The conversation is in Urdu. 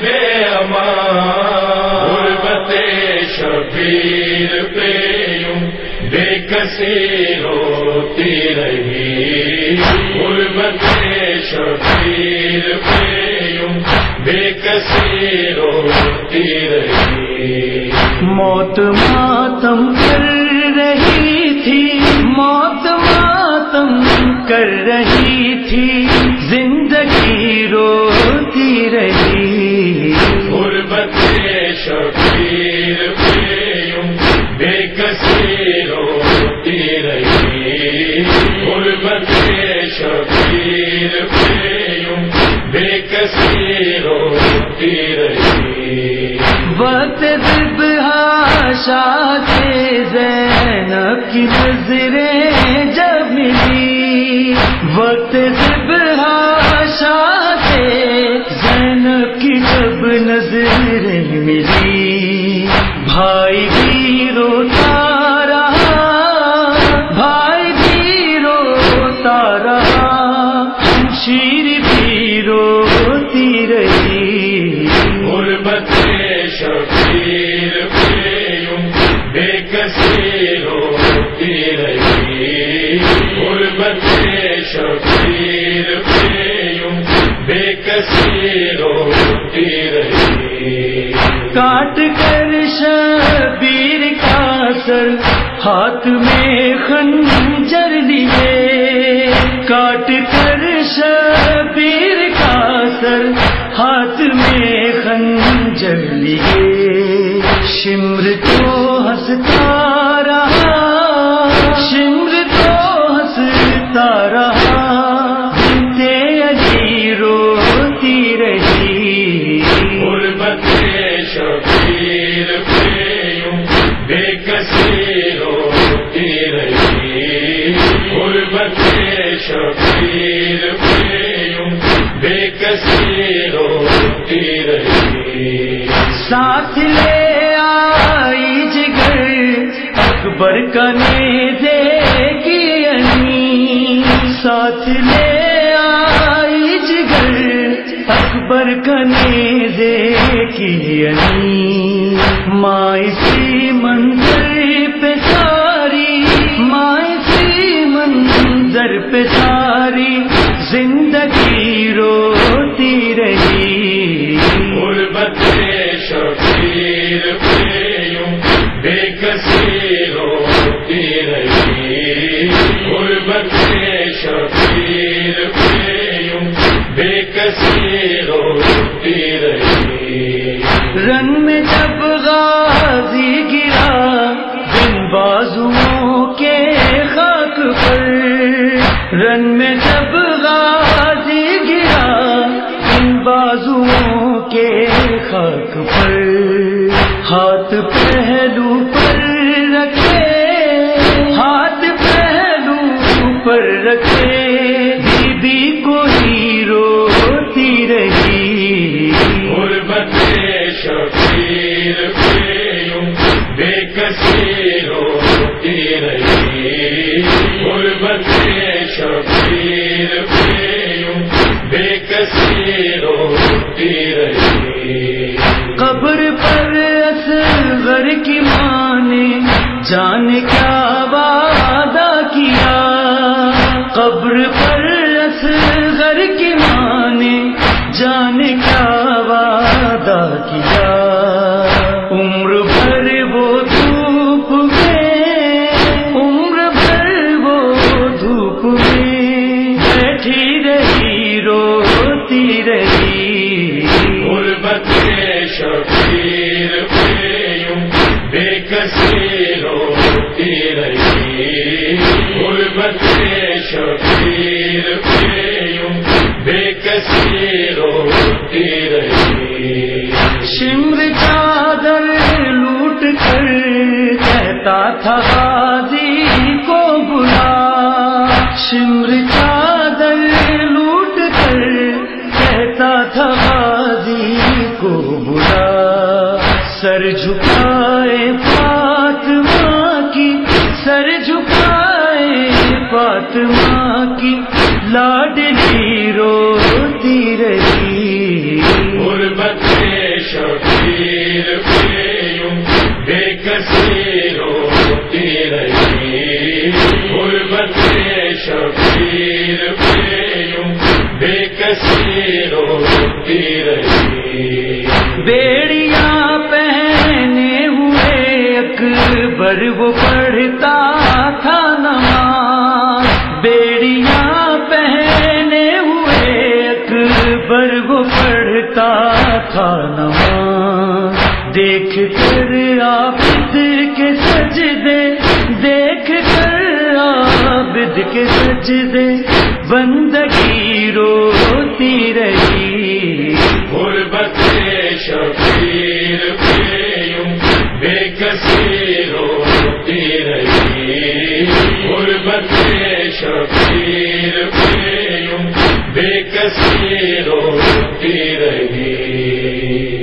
بے امان غربت شبیر پہ بے کسی روتی رہی۔ غربت شبیر پہ بے کسی روتی رہی۔ موت ماتم کر رہی تھی موت ماتم کر رہی تھی۔ زندگی رو سے زینب کی نظریں جب ملی۔ وقت شاہ سے زینب کی جب نظریں ملی۔ بھائی بھی روتا رہا بھائی بھی روتا رہا شیر بھی روتی رہی شبیر پہ یوں بے کسی روتی رہی۔ کاٹ کر شبیر کا سر ہاتھ میں خنجر لیے۔ کاٹ کر شبیر کا سر ہاتھ میں خنجر لیے۔ شمر تو ہنستا رہا، شمر شبیر پہ یوں بے کسی روتی رہی۔ غربت شبیر پہ یوں بے کسی روتی رہی۔ ساتھ لے آئی جگر، اکبر کا دے کی انی مائی منظر پہ ساری مائی منظر پہ ساری۔ زندگی جنگ میں جب غازی گرا ان بازوؤں کے خاک پر ہاتھ پہلو پر شبیر پہ یوں بے کسی روتی رہی۔ شمر چادر لوٹ کر کہتا تھا غازی کو بلا۔ شمر چادر لوٹ کر کہتا تھا غازی کو بلا۔ سر جھکائے کی لاڈلی روتی رہی۔ غربت شبیر یوں بے کسی روتی رہی۔ غربت شبیر یوں بے کسی روتی رہی۔ بیڑیاں پہنے ہوئے اکبر وہ پڑھتا دیکھ کر عابد کے سجدے، دیکھ کر عابد کے سجدے، بندگی روتی رہی۔ غربت شبیر پہ یوں بے کسی روتی رہی۔ غربت شبیر پہ یوں بے کسی روتی رہی۔